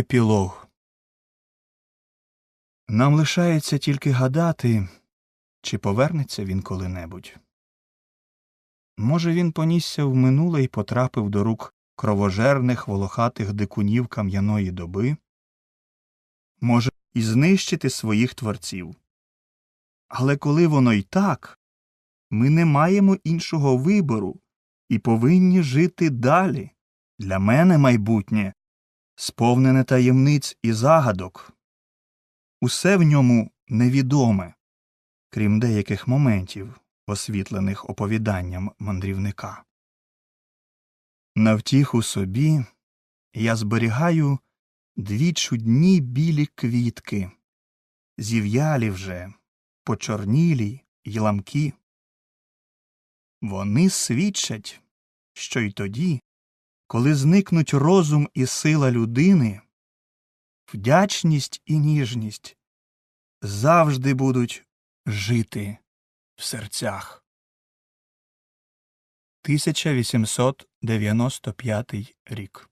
Епілог Нам лишається тільки гадати, чи повернеться він коли-небудь. Може, він понісся в минуле і потрапив до рук кровожерних волохатих дикунів кам'яної доби, може, і знищити своїх творців. Але коли воно й так, ми не маємо іншого вибору і повинні жити далі. Для мене майбутнє сповнене таємниць і загадок. Усе в ньому невідоме, крім деяких моментів, освітлених оповіданням мандрівника. На втіху собі я зберігаю дві чудні білі квітки, зів'ялі вже, почорнілі й ламкі. Вони свідчать, що й тоді, коли зникнуть розум і сила людини, вдячність і ніжність завжди будуть жити в серцях. 1895 рік